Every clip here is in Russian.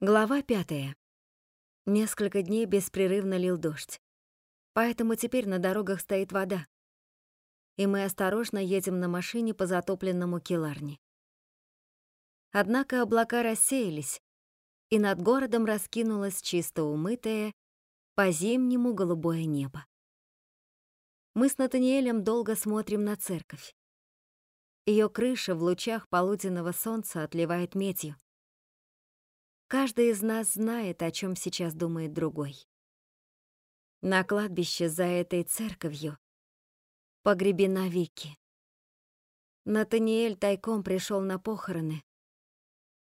Глава пятая. Несколько дней беспрерывно лил дождь. Поэтому теперь на дорогах стоит вода. И мы осторожно едем на машине по затопленному Киларни. Однако облака рассеялись, и над городом раскинулось чисто умытое, по-зимнему голубое небо. Мы с Натаниэлем долго смотрим на церковь. Ее крыша в лучах полуденного солнца отливает медью. Каждый из нас знает, о чем сейчас думает другой. На кладбище за этой церковью погребена Вики. Натаниэль тайком пришел на похороны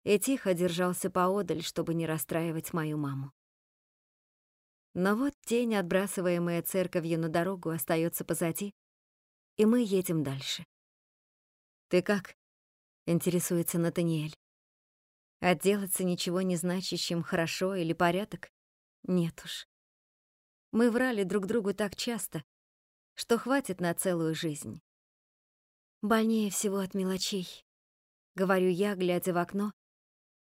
и тихо держался поодаль, чтобы не расстраивать мою маму. Но вот тень, отбрасываемая церковью на дорогу, остается позади, и мы едем дальше. «Ты как?» — интересуется Натаниэль. Отделаться ничего не значащим хорошо или порядок? Нет уж. Мы врали друг другу так часто, что хватит на целую жизнь. Больнее всего от мелочей, говорю я, глядя в окно,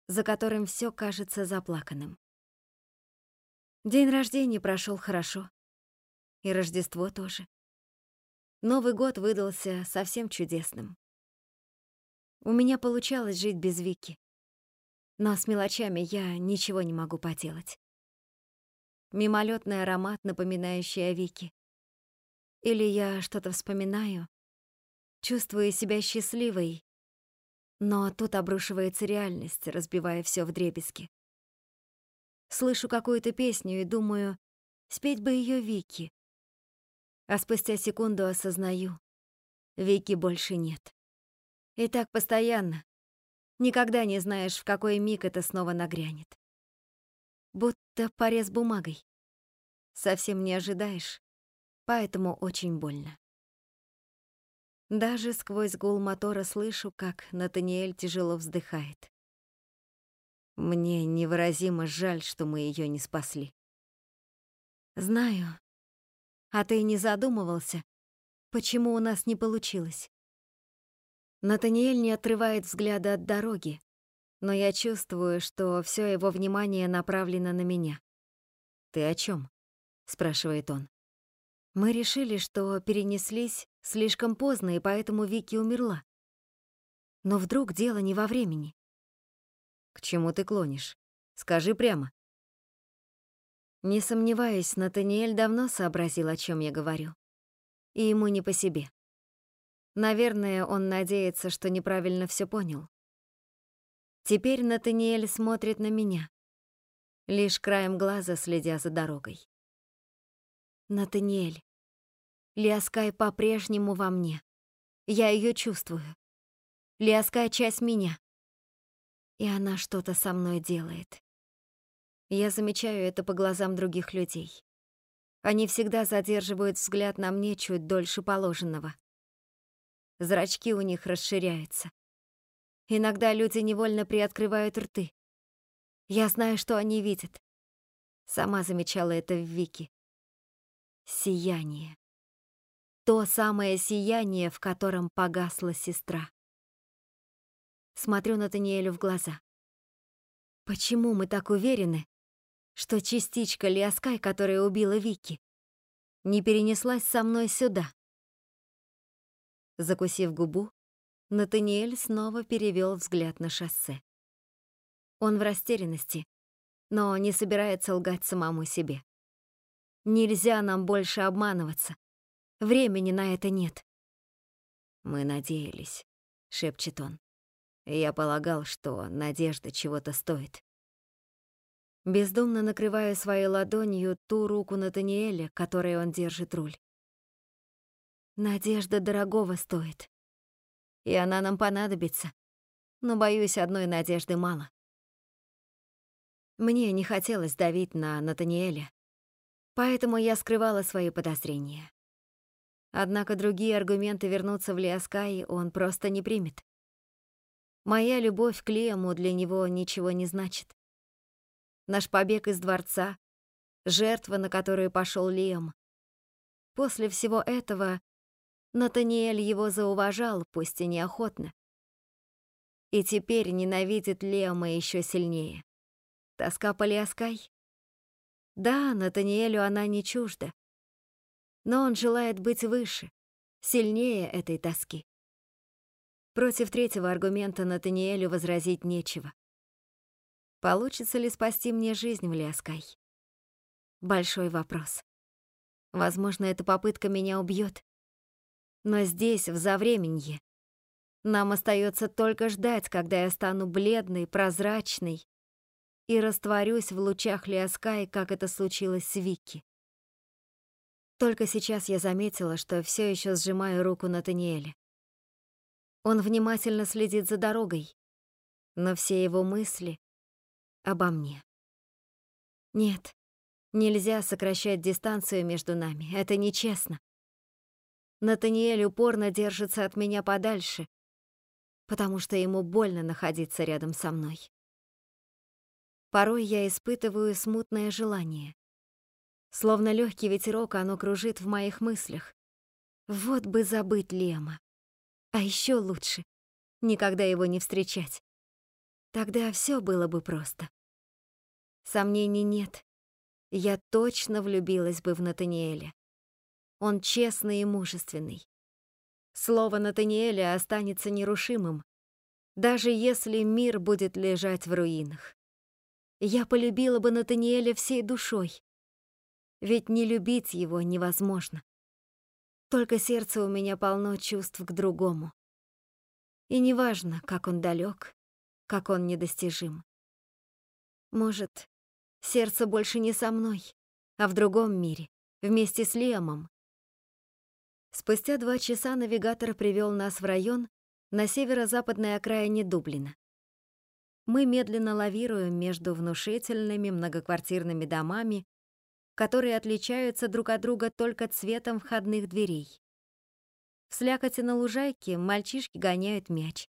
за которым все кажется заплаканным. День рождения прошел хорошо. И Рождество тоже. Новый год выдался совсем чудесным. У меня получалось жить без Вики но с мелочами я ничего не могу поделать. Мимолетный аромат, напоминающий о Вике. Или я что-то вспоминаю, чувствую себя счастливой, но тут обрушивается реальность, разбивая все вдребезги. Слышу какую-то песню и думаю, спеть бы ее Вики. А спустя секунду осознаю, Вики больше нет. И так постоянно, Никогда не знаешь, в какой миг это снова нагрянет. Будто порез бумагой. Совсем не ожидаешь, поэтому очень больно. Даже сквозь гул мотора слышу, как Натаниэль тяжело вздыхает. Мне невыразимо жаль, что мы ее не спасли. Знаю. А ты не задумывался, почему у нас не получилось? Натаниэль не отрывает взгляда от дороги, но я чувствую, что все его внимание направлено на меня. «Ты о чем? спрашивает он. Мы решили, что перенеслись слишком поздно, и поэтому Вики умерла. Но вдруг дело не во времени. К чему ты клонишь? Скажи прямо. Не сомневаюсь, Натаниэль давно сообразил, о чем я говорю. И ему не по себе. Наверное, он надеется, что неправильно все понял. Теперь Натаниэль смотрит на меня, лишь краем глаза следя за дорогой. Натаниэль, Лиаскай по-прежнему во мне. Я ее чувствую. Лиаскай — часть меня. И она что-то со мной делает. Я замечаю это по глазам других людей. Они всегда задерживают взгляд на мне чуть дольше положенного. Зрачки у них расширяются. Иногда люди невольно приоткрывают рты. Я знаю, что они видят. Сама замечала это в Вики. Сияние. То самое сияние, в котором погасла сестра. Смотрю на Таниэлю в глаза. Почему мы так уверены, что частичка Лиаскай, которая убила Вики, не перенеслась со мной сюда? Закусив губу, Натаниэль снова перевел взгляд на шоссе. Он в растерянности, но не собирается лгать самому себе. Нельзя нам больше обманываться. Времени на это нет. Мы надеялись, шепчет он. Я полагал, что надежда чего-то стоит. Бездумно накрывая своей ладонью ту руку Натаниэля, которой он держит руль. Надежда дорогого стоит. И она нам понадобится. Но, боюсь, одной надежды мало. Мне не хотелось давить на Натаниэля, поэтому я скрывала свои подозрения. Однако другие аргументы вернуться в Лиаскай он просто не примет. Моя любовь к Лиаму для него ничего не значит. Наш побег из дворца, жертва, на которую пошел Лиам. После всего этого Натаниэль его зауважал, пусть и неохотно. И теперь ненавидит Лема еще сильнее. Тоска по Лиаскай? Да, Натаниэлю она не чужда. Но он желает быть выше, сильнее этой тоски. Против третьего аргумента Натаниэлю возразить нечего. Получится ли спасти мне жизнь в Лиаскай? Большой вопрос. Возможно, эта попытка меня убьет. Но здесь, в Завременье, нам остается только ждать, когда я стану бледной, прозрачной и растворюсь в лучах Лиаскай, как это случилось с Вики. Только сейчас я заметила, что все еще сжимаю руку Натаниэля. Он внимательно следит за дорогой, но все его мысли обо мне. Нет, нельзя сокращать дистанцию между нами, это нечестно. Натаниэль упорно держится от меня подальше, потому что ему больно находиться рядом со мной. Порой я испытываю смутное желание. Словно легкий ветерок, оно кружит в моих мыслях. Вот бы забыть Лема. А еще лучше — никогда его не встречать. Тогда все было бы просто. Сомнений нет. Я точно влюбилась бы в Натаниэля. Он честный и мужественный. Слово Натаниэля останется нерушимым, даже если мир будет лежать в руинах. Я полюбила бы Натаниэля всей душой, ведь не любить его невозможно. Только сердце у меня полно чувств к другому. И неважно, как он далек, как он недостижим. Может, сердце больше не со мной, а в другом мире, вместе с Лиамом, Спустя два часа навигатор привел нас в район на северо-западной окраине Дублина. Мы медленно лавируем между внушительными многоквартирными домами, которые отличаются друг от друга только цветом входных дверей. В слякоти на лужайке мальчишки гоняют мяч,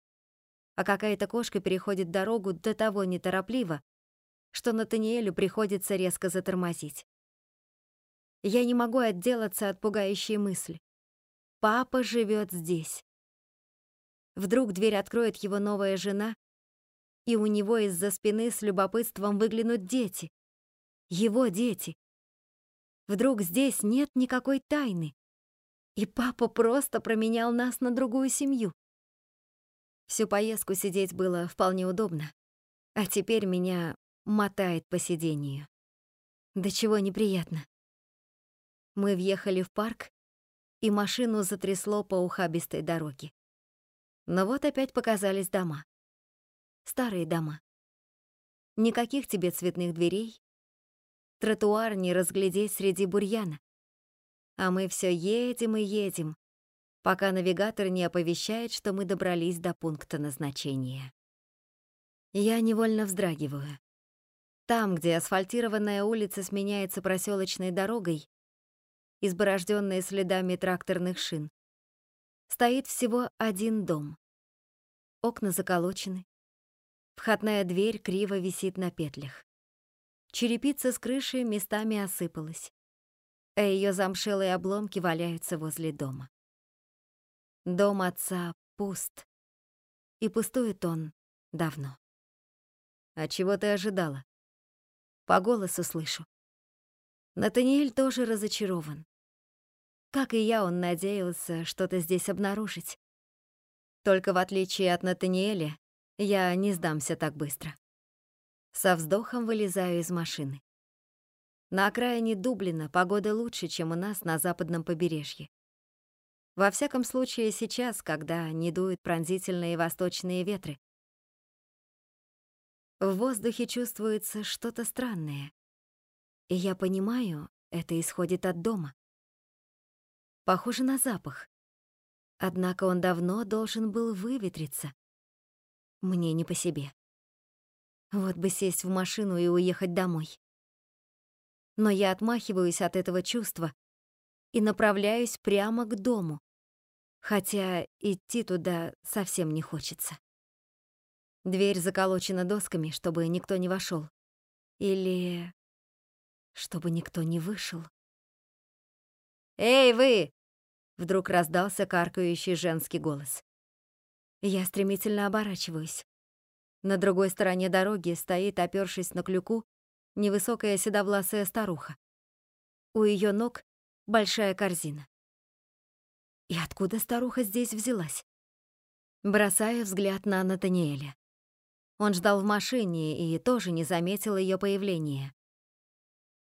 а какая-то кошка переходит дорогу до того неторопливо, что Натаниэлю приходится резко затормозить. Я не могу отделаться от пугающей мысли. Папа живет здесь. Вдруг дверь откроет его новая жена, и у него из-за спины с любопытством выглянут дети. Его дети. Вдруг здесь нет никакой тайны, и папа просто променял нас на другую семью. Всю поездку сидеть было вполне удобно, а теперь меня мотает по сидению. До чего неприятно. Мы въехали в парк, и машину затрясло по ухабистой дороге. Но вот опять показались дома. Старые дома. Никаких тебе цветных дверей. Тротуар не разглядеть среди бурьяна. А мы все едем и едем, пока навигатор не оповещает, что мы добрались до пункта назначения. Я невольно вздрагиваю. Там, где асфальтированная улица сменяется проселочной дорогой, изборожденные следами тракторных шин. Стоит всего один дом. Окна заколочены. Входная дверь криво висит на петлях. Черепица с крыши местами осыпалась, а ее замшелые обломки валяются возле дома. Дом отца пуст, и пустует он давно. А чего ты ожидала? По голосу слышу. Натаниэль тоже разочарован. Как и я, он надеялся что-то здесь обнаружить. Только в отличие от Натаниэля, я не сдамся так быстро. Со вздохом вылезаю из машины. На окраине Дублина погода лучше, чем у нас на западном побережье. Во всяком случае сейчас, когда не дуют пронзительные восточные ветры. В воздухе чувствуется что-то странное. И я понимаю, это исходит от дома похоже на запах. Однако он давно должен был выветриться. Мне не по себе. Вот бы сесть в машину и уехать домой. Но я отмахиваюсь от этого чувства и направляюсь прямо к дому, хотя идти туда совсем не хочется. Дверь заколочена досками, чтобы никто не вошел, Или чтобы никто не вышел. «Эй, вы! Вдруг раздался каркающий женский голос. Я стремительно оборачиваюсь. На другой стороне дороги стоит, опёршись на клюку, невысокая седовласая старуха. У её ног большая корзина. И откуда старуха здесь взялась? Бросаю взгляд на Натаниэля. Он ждал в машине и тоже не заметил её появления.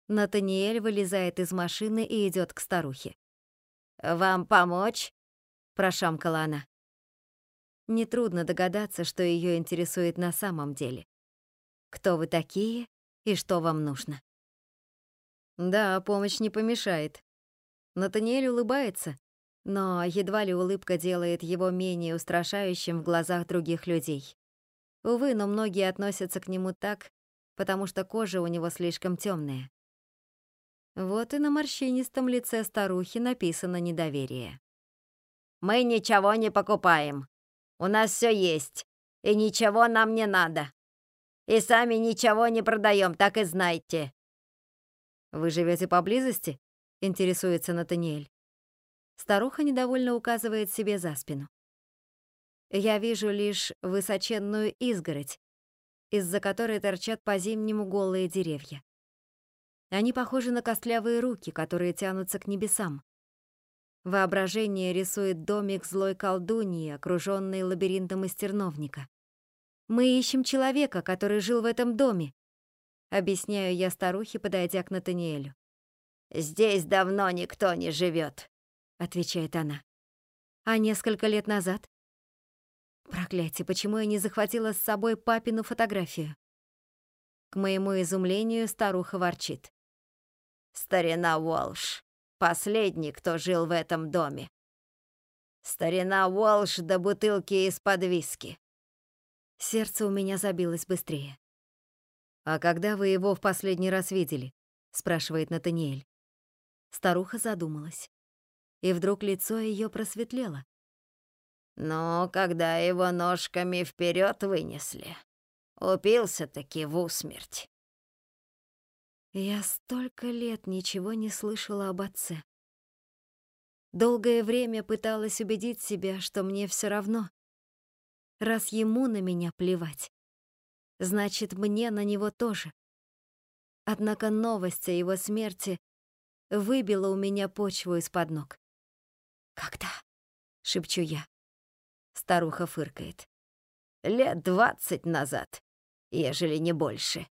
Натаниэль вылезает из машины и идёт к старухе. «Вам помочь?» — прошамкала она. Нетрудно догадаться, что её интересует на самом деле. Кто вы такие и что вам нужно? Да, помощь не помешает. Натаниэль улыбается, но едва ли улыбка делает его менее устрашающим в глазах других людей. Увы, но многие относятся к нему так, потому что кожа у него слишком темная. Вот и на морщинистом лице старухи написано недоверие. «Мы ничего не покупаем. У нас все есть, и ничего нам не надо. И сами ничего не продаем, так и знайте. «Вы живете поблизости?» — интересуется Натаниэль. Старуха недовольно указывает себе за спину. Я вижу лишь высоченную изгородь, из-за которой торчат по-зимнему голые деревья. Они похожи на костлявые руки, которые тянутся к небесам. Воображение рисует домик злой колдуньи, окружённый лабиринтом из терновника. Мы ищем человека, который жил в этом доме, Объясняю я старухе, подойдя к Натаниэлю. «Здесь давно никто не живет», — отвечает она. «А несколько лет назад?» Проклятие, почему я не захватила с собой папину фотографию? К моему изумлению старуха ворчит. «Старина Уолш, последний, кто жил в этом доме. Старина Уолш до бутылки из-под виски». Сердце у меня забилось быстрее. «А когда вы его в последний раз видели?» — спрашивает Натаниэль. Старуха задумалась. И вдруг лицо ее просветлело. «Ну, когда его ножками вперед вынесли, упился-таки в усмерть». Я столько лет ничего не слышала об отце. Долгое время пыталась убедить себя, что мне все равно, раз ему на меня плевать значит, мне на него тоже. Однако новость о его смерти выбила у меня почву из-под ног. «Когда?» — шепчу я. Старуха фыркает. «Лет двадцать назад, ежели не больше.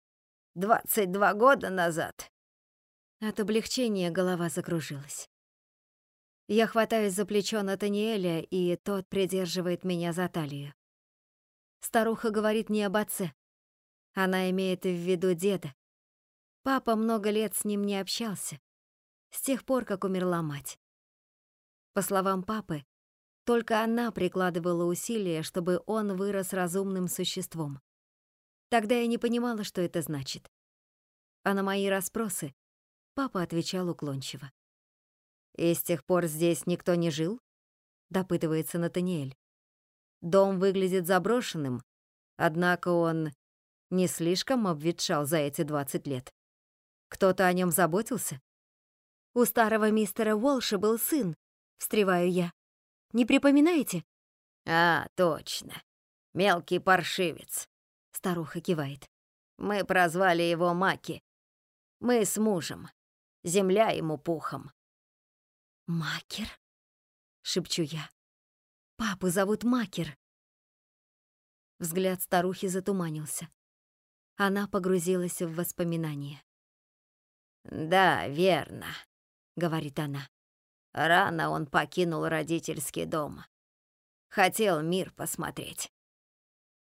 Двадцать два года назад». От облегчения голова закружилась. Я хватаюсь за плечо Натаниэля, и тот придерживает меня за талию. Старуха говорит не об отце. Она имеет в виду деда. Папа много лет с ним не общался, с тех пор, как умерла мать. По словам папы, только она прикладывала усилия, чтобы он вырос разумным существом. Тогда я не понимала, что это значит. А на мои расспросы папа отвечал уклончиво. «И с тех пор здесь никто не жил?» — допытывается Натаниэль. «Дом выглядит заброшенным, однако он не слишком обветшал за эти 20 лет. Кто-то о нем заботился? У старого мистера Уолша был сын, встреваю я. Не припоминаете? А, точно. Мелкий паршивец. Старуха кивает. Мы прозвали его Маки. Мы с мужем. Земля ему пухом. Макер? Шепчу я. Папу зовут Макер. Взгляд старухи затуманился. Она погрузилась в воспоминания. «Да, верно», — говорит она. «Рано он покинул родительский дом. Хотел мир посмотреть».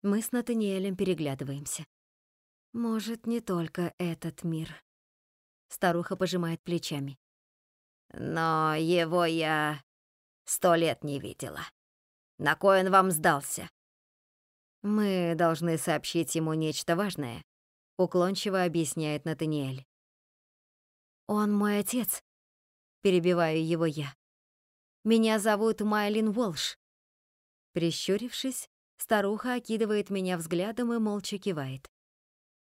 Мы с Натаниэлем переглядываемся. «Может, не только этот мир». Старуха пожимает плечами. «Но его я сто лет не видела. На кой он вам сдался?» «Мы должны сообщить ему нечто важное», — уклончиво объясняет Натаниэль. «Он мой отец», — перебиваю его я. «Меня зовут Майлин Волш». Прищурившись, старуха окидывает меня взглядом и молча кивает.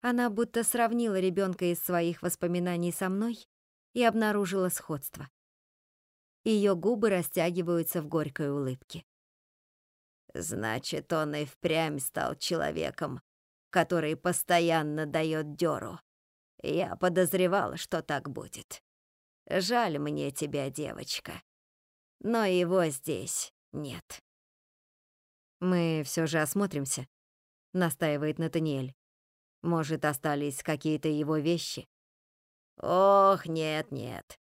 Она будто сравнила ребенка из своих воспоминаний со мной и обнаружила сходство. Ее губы растягиваются в горькой улыбке. Значит, он и впрямь стал человеком который постоянно дает дёру. Я подозревала, что так будет. Жаль мне тебя, девочка. Но его здесь нет. Мы все же осмотримся, настаивает Натаниэль. Может, остались какие-то его вещи? Ох, нет-нет.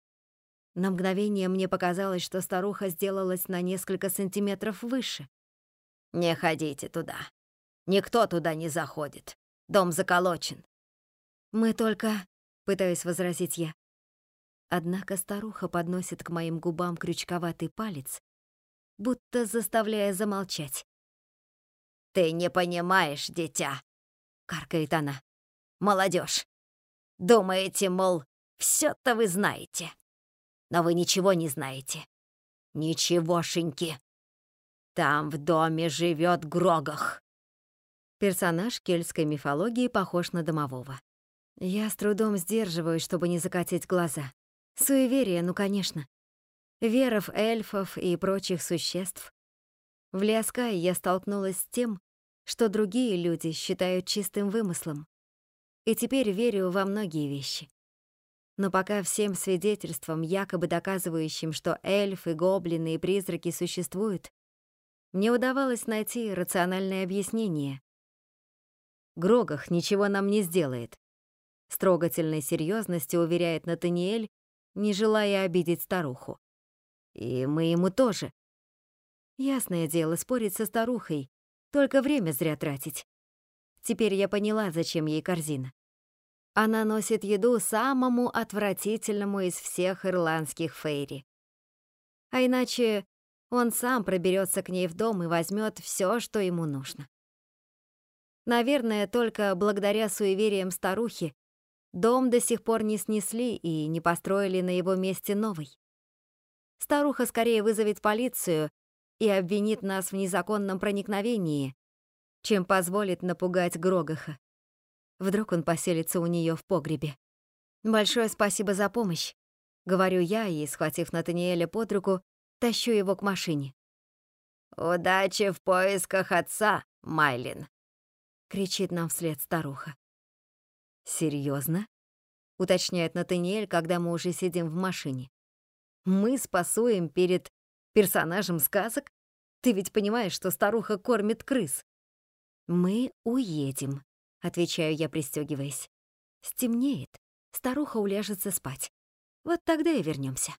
На мгновение мне показалось, что старуха сделалась на несколько сантиметров выше. Не ходите туда. Никто туда не заходит. Дом заколочен. Мы только... Пытаюсь возразить я. Однако старуха подносит к моим губам крючковатый палец, будто заставляя замолчать. «Ты не понимаешь, дитя!» — каркает она. «Молодежь! Думаете, мол, все-то вы знаете. Но вы ничего не знаете. Ничегошеньки. Там в доме живет Грогах. Персонаж кельтской мифологии похож на домового. Я с трудом сдерживаюсь, чтобы не закатить глаза. Суеверие, ну, конечно. Вера в эльфов и прочих существ. В Лиаскае я столкнулась с тем, что другие люди считают чистым вымыслом. И теперь верю во многие вещи. Но пока всем свидетельствам, якобы доказывающим, что эльфы, гоблины и призраки существуют, мне удавалось найти рациональное объяснение. Грогах ничего нам не сделает. С трогательной серьезностью уверяет Натаниэль, не желая обидеть старуху. И мы ему тоже. Ясное дело, спорить со старухой, только время зря тратить. Теперь я поняла, зачем ей корзина. Она носит еду самому отвратительному из всех ирландских фейри. А иначе он сам проберется к ней в дом и возьмет все, что ему нужно. Наверное, только благодаря суевериям старухи дом до сих пор не снесли и не построили на его месте новый. Старуха скорее вызовет полицию и обвинит нас в незаконном проникновении, чем позволит напугать Грогаха. Вдруг он поселится у нее в погребе. «Большое спасибо за помощь», — говорю я и, схватив Натаниэля под руку, тащу его к машине. «Удачи в поисках отца, Майлин», — кричит нам вслед старуха. «Серьезно?» — уточняет Натаниэль, когда мы уже сидим в машине. «Мы спасуем перед персонажем сказок? Ты ведь понимаешь, что старуха кормит крыс?» «Мы уедем», — отвечаю я, пристегиваясь. «Стемнеет, старуха уляжется спать. Вот тогда и вернемся.